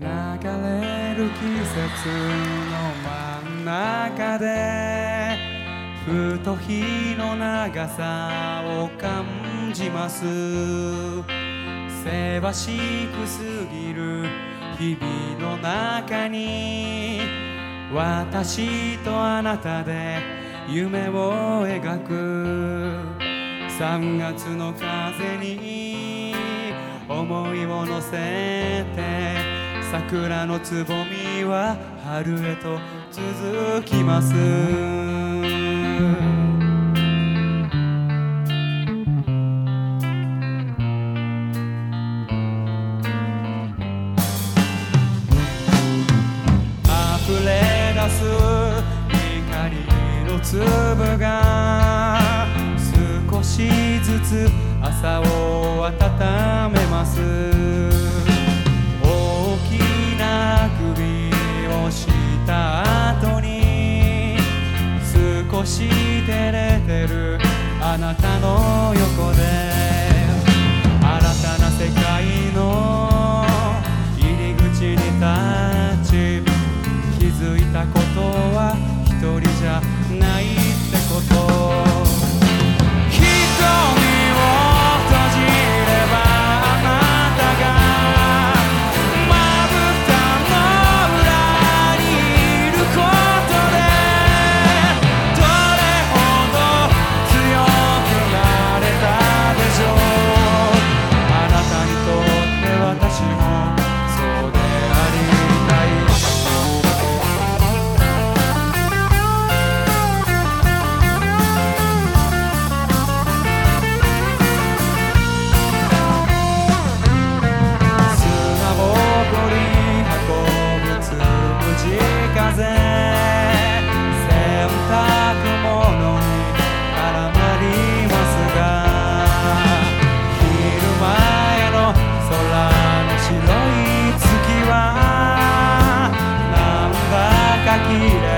流れる季節の真ん中でふと日の長さを感じます。せわしくすぎる日々の中に私とあなたで夢を描く。3月の風に思いを乗せて桜のつぼみは春へと続きます。溢れ出す光の粒が少しずつ朝を温めます。し照れてる。あなたの横で。新たな世界の入り口に立ち。気づいたこと洗濯物に絡まりますが昼前の空の白い月はなんだか綺麗。